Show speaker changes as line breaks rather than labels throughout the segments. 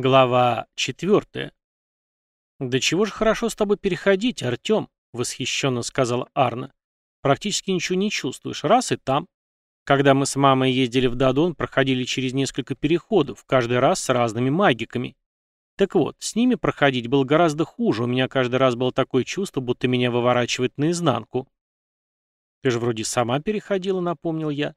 Глава четвертая. «Да чего же хорошо с тобой переходить, Артем?» — восхищенно сказала Арна. «Практически ничего не чувствуешь. Раз и там. Когда мы с мамой ездили в Дадон, проходили через несколько переходов, каждый раз с разными магиками. Так вот, с ними проходить было гораздо хуже. У меня каждый раз было такое чувство, будто меня выворачивает наизнанку». «Ты же вроде сама переходила», — напомнил я.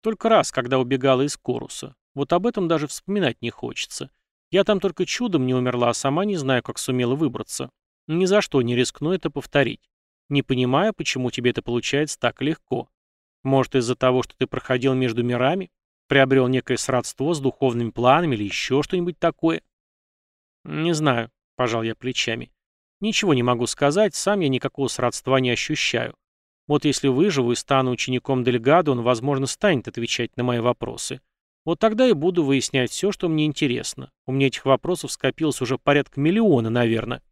«Только раз, когда убегала из Коруса. Вот об этом даже вспоминать не хочется. Я там только чудом не умерла, а сама не знаю, как сумела выбраться. Ни за что не рискну это повторить. Не понимаю, почему тебе это получается так легко. Может, из-за того, что ты проходил между мирами, приобрел некое сродство с духовными планами или еще что-нибудь такое? Не знаю, пожал я плечами. Ничего не могу сказать, сам я никакого сродства не ощущаю. Вот если выживу и стану учеником Дельгадо, он, возможно, станет отвечать на мои вопросы. Вот тогда и буду выяснять все, что мне интересно. У меня этих вопросов скопилось уже порядка миллиона, наверное.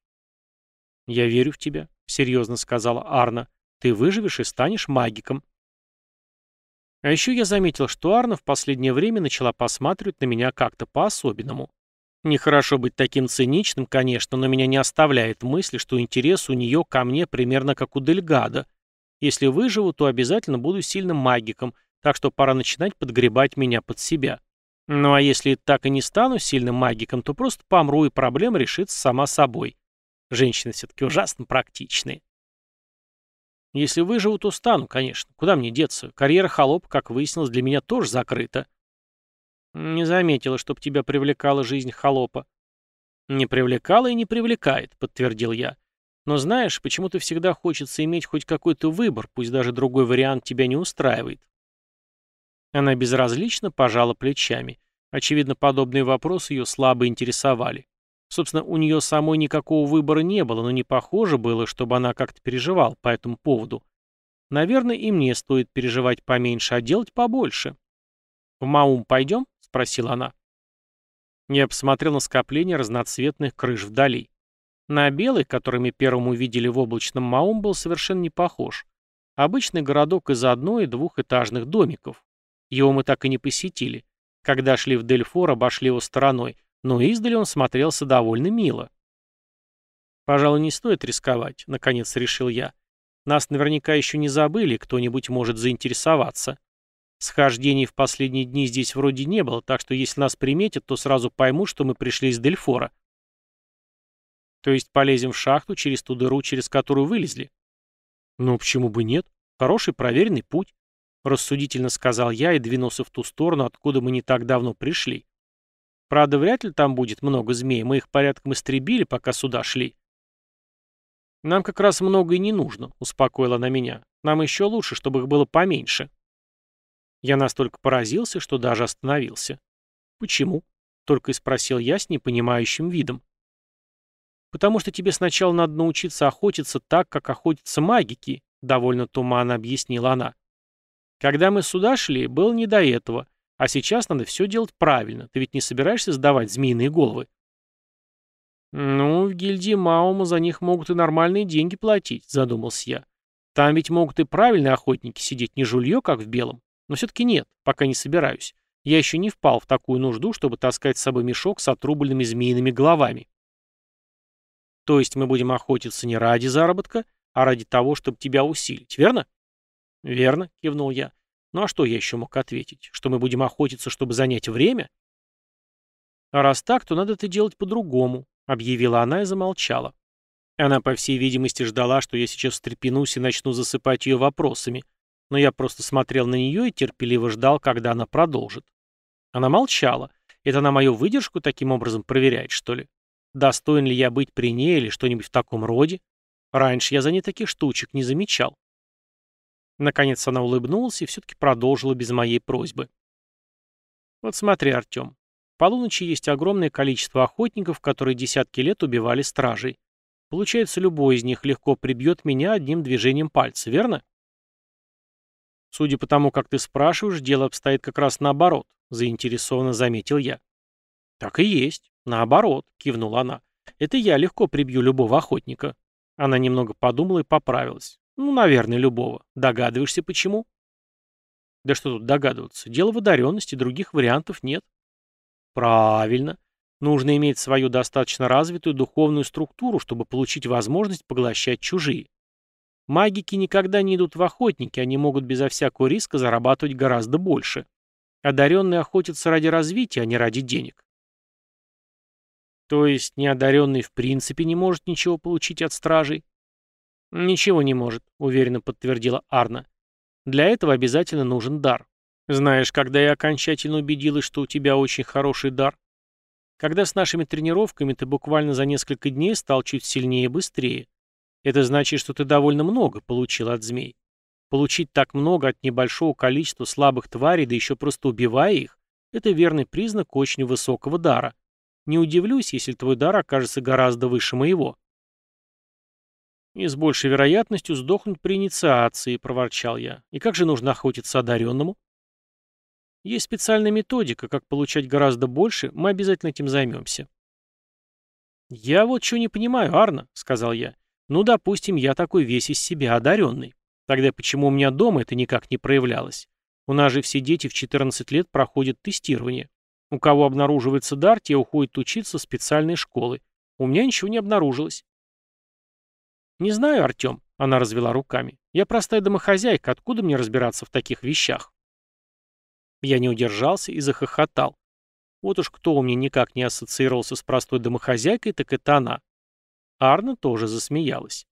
«Я верю в тебя», — серьезно сказала Арна. «Ты выживешь и станешь магиком». А еще я заметил, что Арна в последнее время начала посматривать на меня как-то по-особенному. Нехорошо быть таким циничным, конечно, но меня не оставляет мысль, что интерес у нее ко мне примерно как у Дельгада. Если выживу, то обязательно буду сильным магиком — так что пора начинать подгребать меня под себя. Ну а если так и не стану сильным магиком, то просто помру, и проблема решится сама собой. Женщины все-таки ужасно практичные. Если выживу, то стану, конечно. Куда мне деться? Карьера холоп, как выяснилось, для меня тоже закрыта. Не заметила, чтоб тебя привлекала жизнь холопа. Не привлекала и не привлекает, подтвердил я. Но знаешь, почему-то всегда хочется иметь хоть какой-то выбор, пусть даже другой вариант тебя не устраивает. Она безразлично пожала плечами. Очевидно, подобные вопросы ее слабо интересовали. Собственно, у нее самой никакого выбора не было, но не похоже было, чтобы она как-то переживала по этому поводу. Наверное, и мне стоит переживать поменьше, а делать побольше. «В Маум пойдем?» — спросила она. Я посмотрел на скопление разноцветных крыш вдали. На белый, который мы первым увидели в облачном Маум, был совершенно не похож. Обычный городок из одной- и двухэтажных домиков. Его мы так и не посетили. Когда шли в Дельфор, обошли его стороной, но издали он смотрелся довольно мило. «Пожалуй, не стоит рисковать», — наконец решил я. «Нас наверняка еще не забыли, кто-нибудь может заинтересоваться. Схождений в последние дни здесь вроде не было, так что если нас приметят, то сразу поймут, что мы пришли из Дельфора». «То есть полезем в шахту через ту дыру, через которую вылезли?» «Ну, почему бы нет? Хороший проверенный путь. Рассудительно сказал я и двинулся в ту сторону, откуда мы не так давно пришли. Правда, вряд ли там будет много змей, мы их порядком истребили, пока сюда шли. Нам как раз много и не нужно, успокоила она меня. Нам еще лучше, чтобы их было поменьше. Я настолько поразился, что даже остановился. Почему? Только и спросил я с непонимающим видом. Потому что тебе сначала надо научиться охотиться так, как охотятся магики, довольно туманно объяснила она. Когда мы сюда шли, было не до этого. А сейчас надо все делать правильно. Ты ведь не собираешься сдавать змеиные головы? Ну, в гильдии Маума за них могут и нормальные деньги платить, задумался я. Там ведь могут и правильные охотники сидеть, не жулье, как в белом. Но все-таки нет, пока не собираюсь. Я еще не впал в такую нужду, чтобы таскать с собой мешок с отрубленными змеиными головами. То есть мы будем охотиться не ради заработка, а ради того, чтобы тебя усилить, верно? «Верно», — кивнул я. «Ну а что я еще мог ответить? Что мы будем охотиться, чтобы занять время?» «А раз так, то надо это делать по-другому», — объявила она и замолчала. Она, по всей видимости, ждала, что я сейчас встрепенусь и начну засыпать ее вопросами, но я просто смотрел на нее и терпеливо ждал, когда она продолжит. Она молчала. Это она мою выдержку таким образом проверяет, что ли? Достоин ли я быть при ней или что-нибудь в таком роде? Раньше я за ней таких штучек не замечал. Наконец она улыбнулась и все-таки продолжила без моей просьбы. Вот смотри, Артем. Полуночи есть огромное количество охотников, которые десятки лет убивали стражей. Получается, любой из них легко прибьет меня одним движением пальца, верно? Судя по тому, как ты спрашиваешь, дело обстоит как раз наоборот, заинтересованно заметил я. Так и есть, наоборот, кивнула она. Это я легко прибью любого охотника. Она немного подумала и поправилась. Ну, наверное, любого. Догадываешься, почему? Да что тут догадываться? Дело в одаренности, других вариантов нет. Правильно. Нужно иметь свою достаточно развитую духовную структуру, чтобы получить возможность поглощать чужие. Магики никогда не идут в охотники, они могут безо всякого риска зарабатывать гораздо больше. Одаренные охотятся ради развития, а не ради денег. То есть неодаренный в принципе не может ничего получить от стражей? Ничего не может, уверенно подтвердила Арна. Для этого обязательно нужен дар. Знаешь, когда я окончательно убедилась, что у тебя очень хороший дар? Когда с нашими тренировками ты буквально за несколько дней стал чуть сильнее и быстрее. Это значит, что ты довольно много получил от змей. Получить так много от небольшого количества слабых тварей, да еще просто убивая их, это верный признак очень высокого дара. Не удивлюсь, если твой дар окажется гораздо выше моего. «И с большей вероятностью сдохнуть при инициации», — проворчал я. «И как же нужно охотиться одаренному?» «Есть специальная методика, как получать гораздо больше, мы обязательно этим займемся». «Я вот что не понимаю, Арна», — сказал я. «Ну, допустим, я такой весь из себя одаренный. Тогда почему у меня дома это никак не проявлялось? У нас же все дети в 14 лет проходят тестирование. У кого обнаруживается дар, те уходят учиться в специальные школы. У меня ничего не обнаружилось. «Не знаю, Артем», — она развела руками. «Я простая домохозяйка, откуда мне разбираться в таких вещах?» Я не удержался и захохотал. Вот уж кто у меня никак не ассоциировался с простой домохозяйкой, так это она. Арна тоже засмеялась.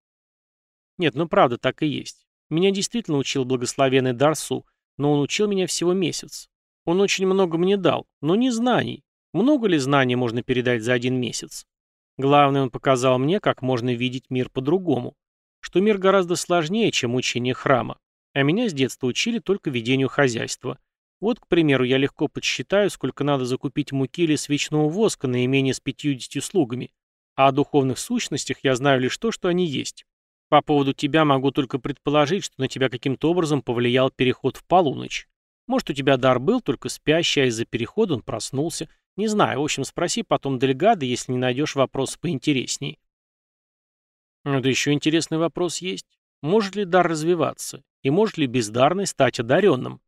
Нет, ну правда так и есть. Меня действительно учил благословенный Дарсу, но он учил меня всего месяц. Он очень много мне дал, но не знаний. Много ли знаний можно передать за один месяц? Главное, он показал мне, как можно видеть мир по-другому. Что мир гораздо сложнее, чем учение храма. А меня с детства учили только ведению хозяйства. Вот, к примеру, я легко подсчитаю, сколько надо закупить муки или свечного воска на имение с 50 слугами. А о духовных сущностях я знаю лишь то, что они есть. По поводу тебя могу только предположить, что на тебя каким-то образом повлиял переход в полуночь. Может, у тебя дар был, только спящий, а из-за перехода он проснулся. Не знаю, в общем, спроси потом Дельгада, если не найдешь вопрос поинтересней. Ну, да еще интересный вопрос есть. Может ли дар развиваться? И может ли бездарный стать одаренным?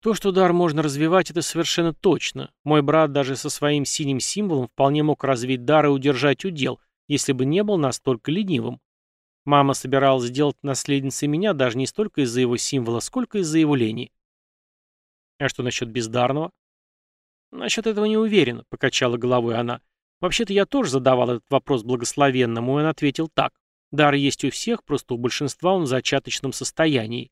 То, что дар можно развивать, это совершенно точно. Мой брат даже со своим синим символом вполне мог развить дар и удержать удел, если бы не был настолько ленивым. Мама собиралась сделать наследницей меня даже не столько из-за его символа, сколько из-за его лени. А что насчет бездарного? Насчет этого не уверена, покачала головой она. Вообще-то я тоже задавал этот вопрос благословенному, и он ответил так. Дар есть у всех, просто у большинства он в зачаточном состоянии.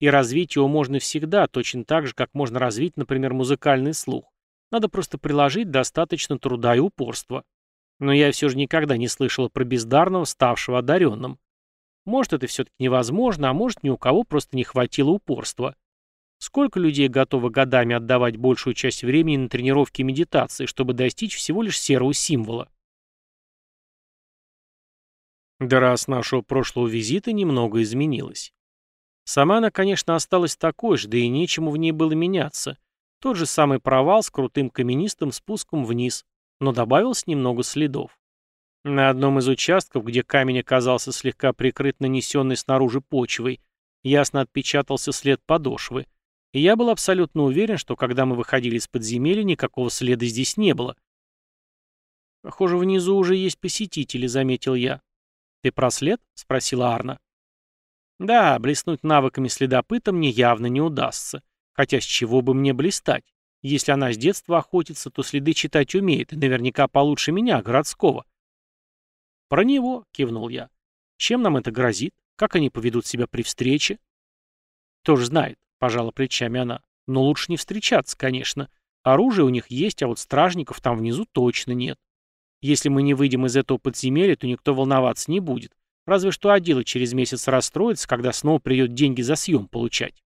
И развить его можно всегда, точно так же, как можно развить, например, музыкальный слух. Надо просто приложить достаточно труда и упорства. Но я все же никогда не слышала про бездарного, ставшего одаренным. Может, это все-таки невозможно, а может, ни у кого просто не хватило упорства. Сколько людей готовы годами отдавать большую часть времени на тренировки и медитации, чтобы достичь всего лишь серого символа? Дара с нашего прошлого визита немного изменилась. Сама она, конечно, осталась такой же, да и нечему в ней было меняться. Тот же самый провал с крутым каменистым спуском вниз, но добавилось немного следов. На одном из участков, где камень оказался слегка прикрыт нанесенной снаружи почвой, ясно отпечатался след подошвы, и я был абсолютно уверен, что когда мы выходили из подземелья, никакого следа здесь не было. «Похоже, внизу уже есть посетители», — заметил я. «Ты про след?» — спросила Арна. «Да, блеснуть навыками следопыта мне явно не удастся. Хотя с чего бы мне блистать? Если она с детства охотится, то следы читать умеет, и наверняка получше меня, городского. «Про него», — кивнул я. «Чем нам это грозит? Как они поведут себя при встрече?» «Тоже знает», — пожала плечами она. «Но лучше не встречаться, конечно. Оружие у них есть, а вот стражников там внизу точно нет. Если мы не выйдем из этого подземелья, то никто волноваться не будет. Разве что Адила через месяц расстроится, когда снова придет деньги за съем получать».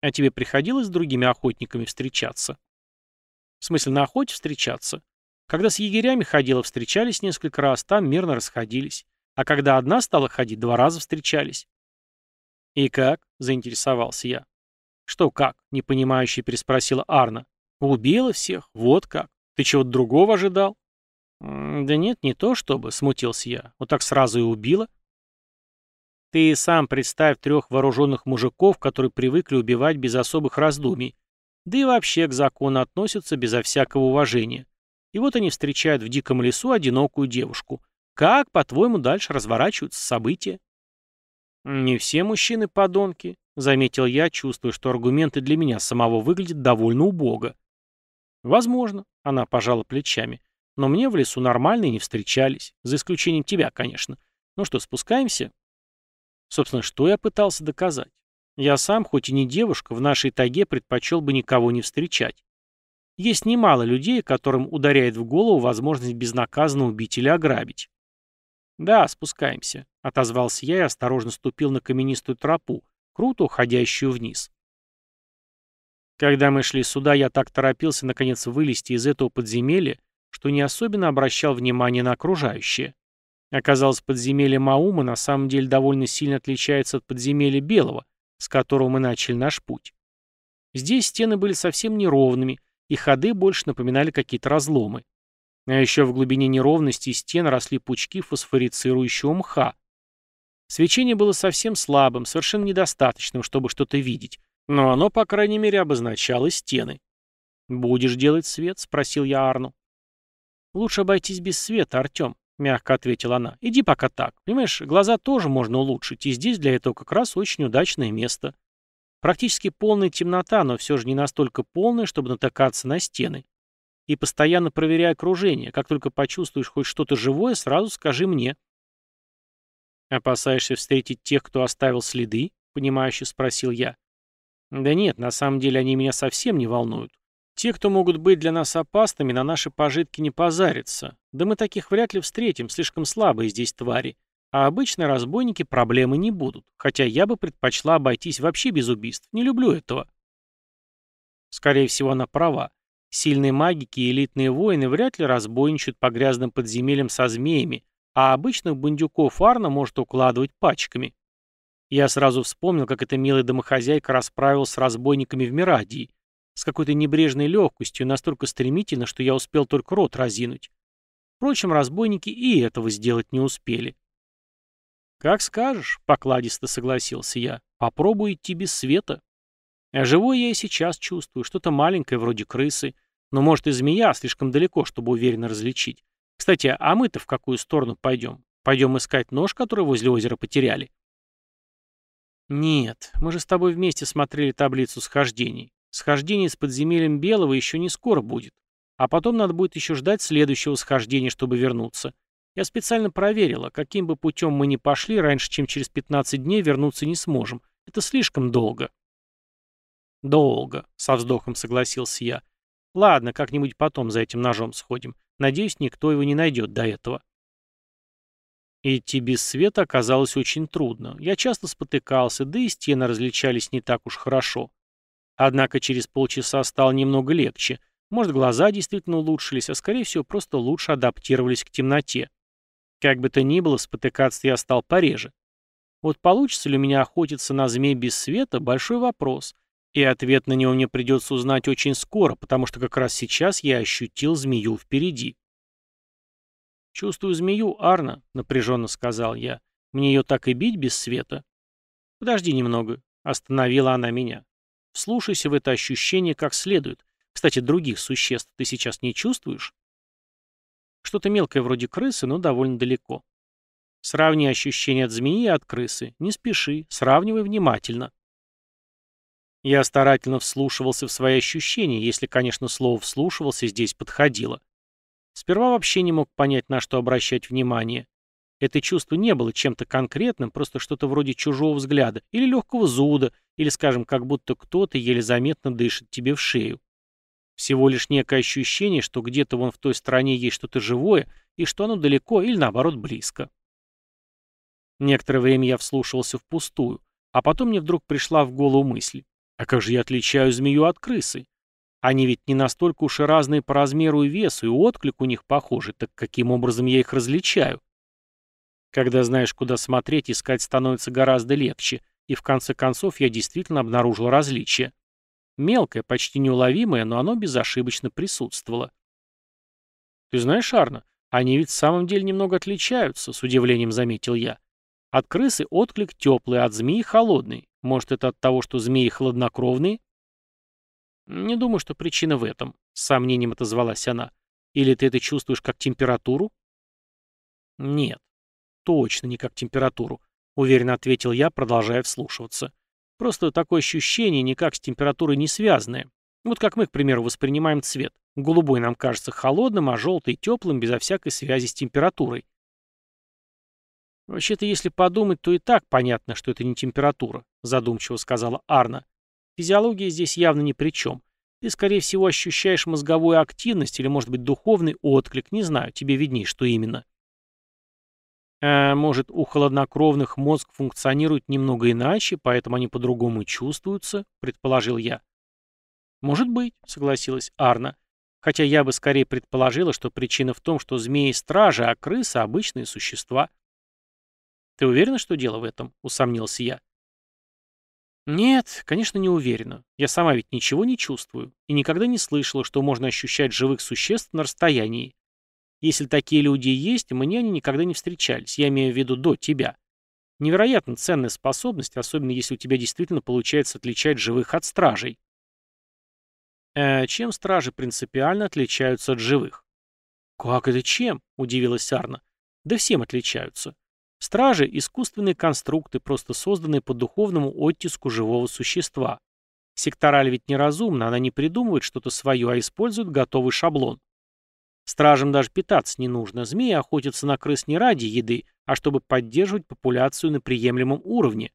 «А тебе приходилось с другими охотниками встречаться?» «В смысле, на охоте встречаться?» Когда с егерями ходила, встречались несколько раз, там мирно расходились. А когда одна стала ходить, два раза встречались. «И как?» — заинтересовался я. «Что как?» — непонимающе переспросила Арна. «Убила всех? Вот как? Ты чего-то другого ожидал?» «Да нет, не то чтобы», — смутился я. «Вот так сразу и убила». «Ты сам представь трех вооруженных мужиков, которые привыкли убивать без особых раздумий. да и вообще к закону относятся безо всякого уважения. И вот они встречают в диком лесу одинокую девушку. Как, по-твоему, дальше разворачиваются события? «Не все мужчины подонки», — заметил я, чувствуя, что аргументы для меня самого выглядят довольно убого. «Возможно», — она пожала плечами, — «но мне в лесу нормальные не встречались, за исключением тебя, конечно. Ну что, спускаемся?» Собственно, что я пытался доказать? Я сам, хоть и не девушка, в нашей тайге предпочел бы никого не встречать. Есть немало людей, которым ударяет в голову возможность безнаказанно убить или ограбить. «Да, спускаемся», — отозвался я и осторожно ступил на каменистую тропу, круто уходящую вниз. Когда мы шли сюда, я так торопился наконец вылезти из этого подземелья, что не особенно обращал внимание на окружающее. Оказалось, подземелье Маума на самом деле довольно сильно отличается от подземелья Белого, с которого мы начали наш путь. Здесь стены были совсем неровными, и ходы больше напоминали какие-то разломы. А еще в глубине неровности стен росли пучки фосфорицирующего мха. Свечение было совсем слабым, совершенно недостаточным, чтобы что-то видеть, но оно, по крайней мере, обозначало стены. «Будешь делать свет?» — спросил я Арну. «Лучше обойтись без света, Артем», — мягко ответила она. «Иди пока так. Понимаешь, глаза тоже можно улучшить, и здесь для этого как раз очень удачное место. Практически полная темнота, но все же не настолько полная, чтобы натыкаться на стены. И постоянно проверяй окружение. Как только почувствуешь хоть что-то живое, сразу скажи мне. «Опасаешься встретить тех, кто оставил следы?» — понимающе спросил я. «Да нет, на самом деле они меня совсем не волнуют. Те, кто могут быть для нас опасными, на наши пожитки не позарятся. Да мы таких вряд ли встретим, слишком слабые здесь твари. А обычно разбойники проблемы не будут, хотя я бы предпочла обойтись вообще без убийств. Не люблю этого». Скорее всего, она права. Сильные магики и элитные воины вряд ли разбойничают по грязным подземельям со змеями, а обычных бандюков Арна может укладывать пачками. Я сразу вспомнил, как эта милая домохозяйка расправилась с разбойниками в Мирадии, с какой-то небрежной легкостью, настолько стремительно, что я успел только рот разинуть. Впрочем, разбойники и этого сделать не успели. «Как скажешь», — покладисто согласился я, — «попробуй идти без света». А живой я и сейчас чувствую, что-то маленькое вроде крысы. Но может и змея слишком далеко, чтобы уверенно различить. Кстати, а мы-то в какую сторону пойдем? Пойдем искать нож, который возле озера потеряли? Нет, мы же с тобой вместе смотрели таблицу схождений. Схождение с подземельем Белого еще не скоро будет. А потом надо будет еще ждать следующего схождения, чтобы вернуться. Я специально проверила, каким бы путем мы ни пошли, раньше, чем через 15 дней вернуться не сможем. Это слишком долго. «Долго», — со вздохом согласился я. «Ладно, как-нибудь потом за этим ножом сходим. Надеюсь, никто его не найдет до этого». Идти без света оказалось очень трудно. Я часто спотыкался, да и стены различались не так уж хорошо. Однако через полчаса стало немного легче. Может, глаза действительно улучшились, а скорее всего просто лучше адаптировались к темноте. Как бы то ни было, спотыкаться я стал пореже. Вот получится ли у меня охотиться на змей без света – большой вопрос – и ответ на него мне придется узнать очень скоро, потому что как раз сейчас я ощутил змею впереди. «Чувствую змею, Арна», — напряженно сказал я. «Мне ее так и бить без света?» «Подожди немного», — остановила она меня. «Вслушайся в это ощущение как следует. Кстати, других существ ты сейчас не чувствуешь?» Что-то мелкое вроде крысы, но довольно далеко. Сравни ощущения от змеи и от крысы. Не спеши, сравнивай внимательно. Я старательно вслушивался в свои ощущения, если, конечно, слово «вслушивался» здесь подходило. Сперва вообще не мог понять, на что обращать внимание. Это чувство не было чем-то конкретным, просто что-то вроде чужого взгляда, или легкого зуда, или, скажем, как будто кто-то еле заметно дышит тебе в шею. Всего лишь некое ощущение, что где-то вон в той стороне есть что-то живое, и что оно далеко или, наоборот, близко. Некоторое время я вслушивался впустую, а потом мне вдруг пришла в голову мысль. А как же я отличаю змею от крысы? Они ведь не настолько уж и разные по размеру и весу, и отклик у них похожий, так каким образом я их различаю? Когда знаешь, куда смотреть, искать становится гораздо легче, и в конце концов я действительно обнаружил различие. Мелкое, почти неуловимое, но оно безошибочно присутствовало. «Ты знаешь, Арна, они ведь в самом деле немного отличаются», — с удивлением заметил я. «От крысы отклик теплый, от змеи холодный. Может, это от того, что змеи хладнокровные? Не думаю, что причина в этом, с сомнением отозвалась она. Или ты это чувствуешь как температуру? Нет, точно не как температуру, уверенно ответил я, продолжая вслушиваться. Просто такое ощущение никак с температурой не связанное. Вот как мы, к примеру, воспринимаем цвет. Голубой нам кажется холодным, а желтый — теплым, безо всякой связи с температурой. «Вообще-то, если подумать, то и так понятно, что это не температура», — задумчиво сказала Арна. «Физиология здесь явно ни при чем. Ты, скорее всего, ощущаешь мозговую активность или, может быть, духовный отклик, не знаю, тебе видней, что именно». А может, у холоднокровных мозг функционирует немного иначе, поэтому они по-другому чувствуются, предположил я. Может быть, согласилась Арна. Хотя я бы скорее предположила, что причина в том, что змеи стражи, а крысы обычные существа. Ты уверена, что дело в этом? Усомнился я. Нет, конечно, не уверена. Я сама ведь ничего не чувствую и никогда не слышала, что можно ощущать живых существ на расстоянии. Если такие люди есть, мне они никогда не встречались, я имею в виду до тебя. Невероятно ценная способность, особенно если у тебя действительно получается отличать живых от стражей. Э, чем стражи принципиально отличаются от живых? Как это чем? Удивилась Арна. Да всем отличаются. Стражи – искусственные конструкты, просто созданные по духовному оттиску живого существа. Сектораль ведь неразумна, она не придумывает что-то свое, а использует готовый шаблон. Стражам даже питаться не нужно. Змеи охотятся на крыс не ради еды, а чтобы поддерживать популяцию на приемлемом уровне.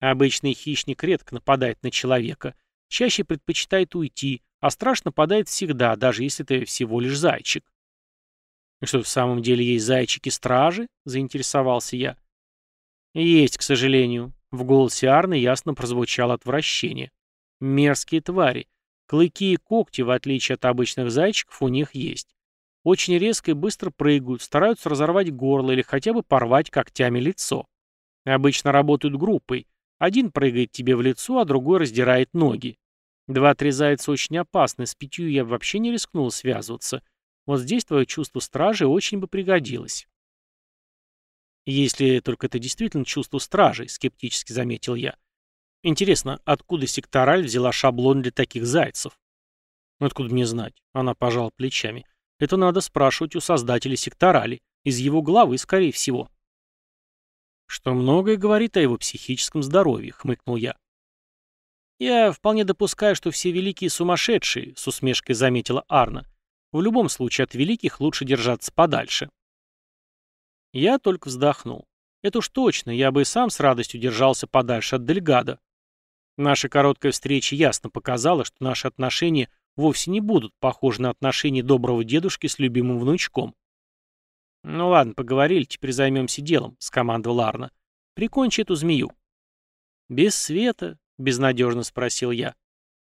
Обычный хищник редко нападает на человека, чаще предпочитает уйти, а страж нападает всегда, даже если ты всего лишь зайчик. «И что, в самом деле есть зайчики-стражи?» — заинтересовался я. «Есть, к сожалению». В голосе Арны ясно прозвучало отвращение. «Мерзкие твари. Клыки и когти, в отличие от обычных зайчиков, у них есть. Очень резко и быстро прыгают, стараются разорвать горло или хотя бы порвать когтями лицо. Обычно работают группой. Один прыгает тебе в лицо, а другой раздирает ноги. Два-три зайца очень опасны, с пятью я вообще не рискнул связываться. Вот здесь твое чувство стражи очень бы пригодилось. Если только это действительно чувство стражей, скептически заметил я. Интересно, откуда сектораль взяла шаблон для таких зайцев? Откуда мне знать? Она пожала плечами. Это надо спрашивать у создателя секторали, из его главы, скорее всего. Что многое говорит о его психическом здоровье, хмыкнул я. Я вполне допускаю, что все великие сумасшедшие, с усмешкой заметила Арна. В любом случае от великих лучше держаться подальше. Я только вздохнул. Это уж точно, я бы и сам с радостью держался подальше от Дельгада. Наша короткая встреча ясно показала, что наши отношения вовсе не будут похожи на отношения доброго дедушки с любимым внучком. «Ну ладно, поговорили, теперь займемся делом», — скомандовал Арна. «Прикончи эту змею». «Без света?» — безнадежно спросил я.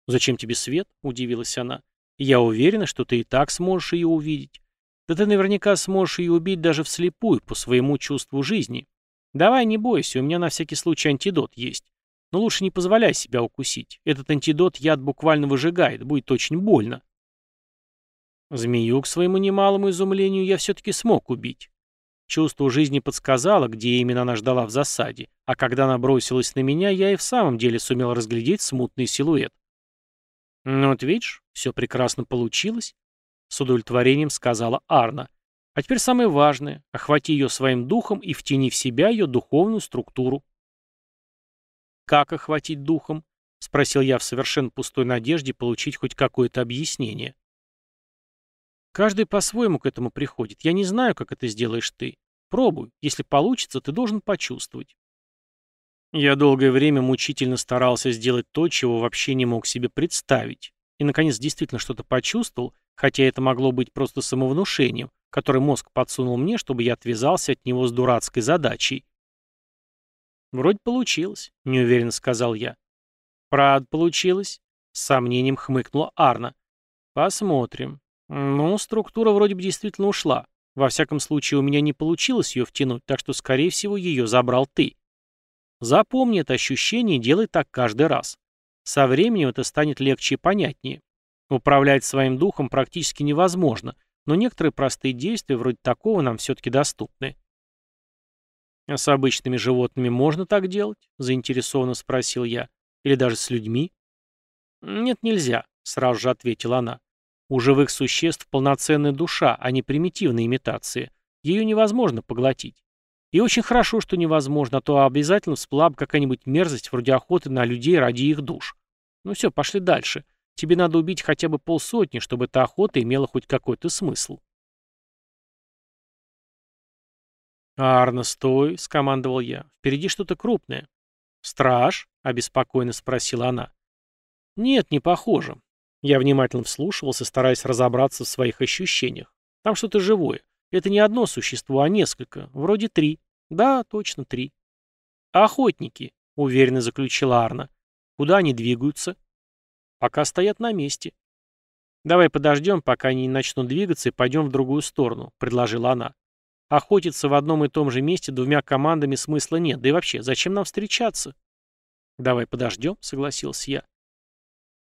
«Зачем тебе свет?» — удивилась она. «Я уверена, что ты и так сможешь ее увидеть. Да ты наверняка сможешь ее убить даже вслепую, по своему чувству жизни. Давай, не бойся, у меня на всякий случай антидот есть. Но лучше не позволяй себя укусить. Этот антидот яд буквально выжигает, будет очень больно. Змею, к своему немалому изумлению, я все-таки смог убить. Чувство жизни подсказало, где именно она ждала в засаде, а когда она бросилась на меня, я и в самом деле сумел разглядеть смутный силуэт. «Ну вот видишь, все прекрасно получилось», — с удовлетворением сказала Арна. «А теперь самое важное — охвати ее своим духом и втяни в себя ее духовную структуру». «Как охватить духом?» — спросил я в совершенно пустой надежде получить хоть какое-то объяснение. «Каждый по-своему к этому приходит. Я не знаю, как это сделаешь ты. Пробуй. Если получится, ты должен почувствовать». Я долгое время мучительно старался сделать то, чего вообще не мог себе представить. И, наконец, действительно что-то почувствовал, хотя это могло быть просто самовнушением, которое мозг подсунул мне, чтобы я отвязался от него с дурацкой задачей. «Вроде получилось», — неуверенно сказал я. «Правда получилось?» — с сомнением хмыкнула Арна. «Посмотрим. Ну, структура вроде бы действительно ушла. Во всяком случае, у меня не получилось ее втянуть, так что, скорее всего, ее забрал ты. Запомни это ощущение и делай так каждый раз. Со временем это станет легче и понятнее. Управлять своим духом практически невозможно, но некоторые простые действия вроде такого нам все-таки доступны. «А с обычными животными можно так делать?» — заинтересованно спросил я. «Или даже с людьми?» «Нет, нельзя», — сразу же ответила она. У живых существ полноценная душа, а не примитивная имитация. Ее невозможно поглотить. И очень хорошо, что невозможно, а то обязательно всплыла какая-нибудь мерзость вроде охоты на людей ради их душ. Ну все, пошли дальше. Тебе надо убить хотя бы полсотни, чтобы эта охота имела хоть какой-то смысл. «Арна, стой!» — скомандовал я. «Впереди что-то крупное». «Страж?» — обеспокоенно спросила она. «Нет, не похоже. Я внимательно вслушивался, стараясь разобраться в своих ощущениях. Там что-то живое. Это не одно существо, а несколько. Вроде три. Да, точно три. Охотники, уверенно заключила Арна. Куда они двигаются? Пока стоят на месте. Давай подождем, пока они не начнут двигаться, и пойдем в другую сторону, предложила она. Охотиться в одном и том же месте двумя командами смысла нет. Да и вообще, зачем нам встречаться? Давай подождем, согласился я.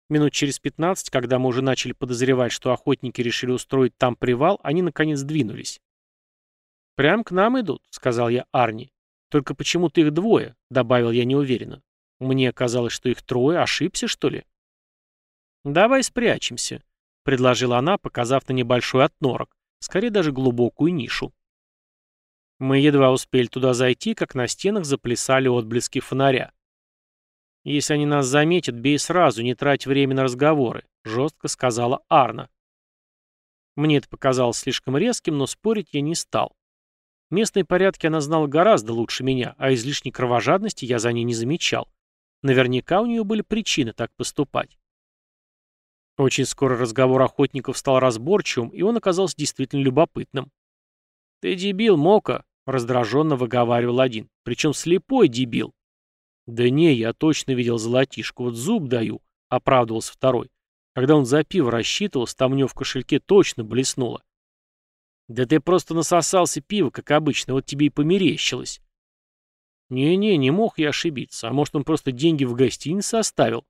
Минут через 15, когда мы уже начали подозревать, что охотники решили устроить там привал, они наконец двинулись. «Прям к нам идут», — сказал я Арни. «Только почему-то их двое», — добавил я неуверенно. «Мне казалось, что их трое. Ошибся, что ли?» «Давай спрячемся», — предложила она, показав на небольшой отнорок, скорее даже глубокую нишу. Мы едва успели туда зайти, как на стенах заплясали отблески фонаря. «Если они нас заметят, бей сразу, не трать время на разговоры», — жестко сказала Арна. Мне это показалось слишком резким, но спорить я не стал. Местные порядки она знала гораздо лучше меня, а излишней кровожадности я за ней не замечал. Наверняка у нее были причины так поступать. Очень скоро разговор охотников стал разборчивым, и он оказался действительно любопытным. «Ты дебил, Мока!» — раздраженно выговаривал один. «Причем слепой дебил. «Да не, я точно видел золотишко, вот зуб даю», — оправдывался второй. Когда он за пиво рассчитывался, там у него в кошельке точно блеснуло. «Да ты просто насосался пива, как обычно, вот тебе и померещилось». «Не-не, не мог я ошибиться, а может он просто деньги в гостинице оставил?»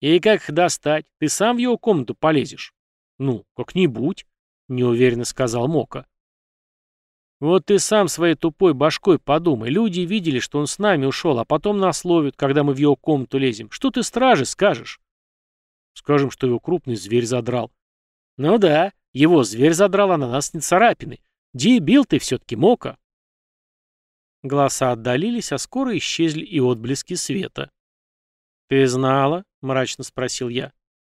«И как их достать? Ты сам в его комнату полезешь?» «Ну, как-нибудь», — неуверенно сказал Мока. Вот ты сам своей тупой башкой подумай. Люди видели, что он с нами ушел, а потом нас ловят, когда мы в его комнату лезем. Что ты страже скажешь? Скажем, что его крупный зверь задрал. Ну да, его зверь задрал, а на нас не царапины. Дебил ты все-таки, Мока. Голоса отдалились, а скоро исчезли и отблески света. «Ты знала?» — мрачно спросил я.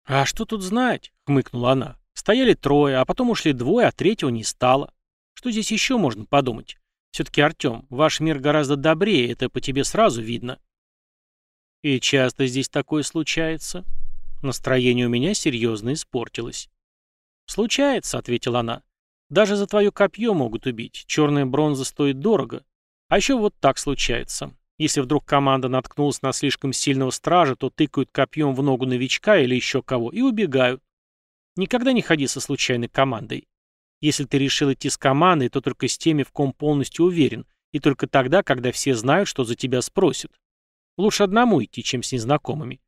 «А что тут знать?» — хмыкнула она. «Стояли трое, а потом ушли двое, а третьего не стало. Что здесь еще можно подумать? Все-таки, Артем, ваш мир гораздо добрее, это по тебе сразу видно. И часто здесь такое случается? Настроение у меня серьезно испортилось. «Случается», — ответила она. «Даже за твое копье могут убить. Черная бронза стоит дорого. А еще вот так случается. Если вдруг команда наткнулась на слишком сильного стража, то тыкают копьем в ногу новичка или еще кого и убегают. Никогда не ходи со случайной командой. Если ты решил идти с командой, то только с теми, в ком полностью уверен, и только тогда, когда все знают, что за тебя спросят. Лучше одному идти, чем с незнакомыми.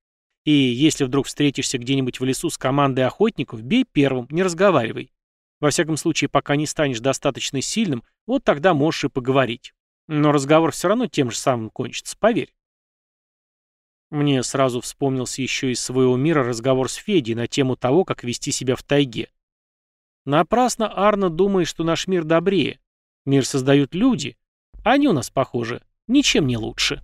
И если вдруг встретишься где-нибудь в лесу с командой охотников, бей первым, не разговаривай. Во всяком случае, пока не станешь достаточно сильным, вот тогда можешь и поговорить. Но разговор все равно тем же самым кончится, поверь. Мне сразу вспомнился еще из своего мира разговор с Федей на тему того, как вести себя в тайге. Напрасно Арно думает, что наш мир добрее. Мир создают люди. Они у нас, похоже, ничем не лучше.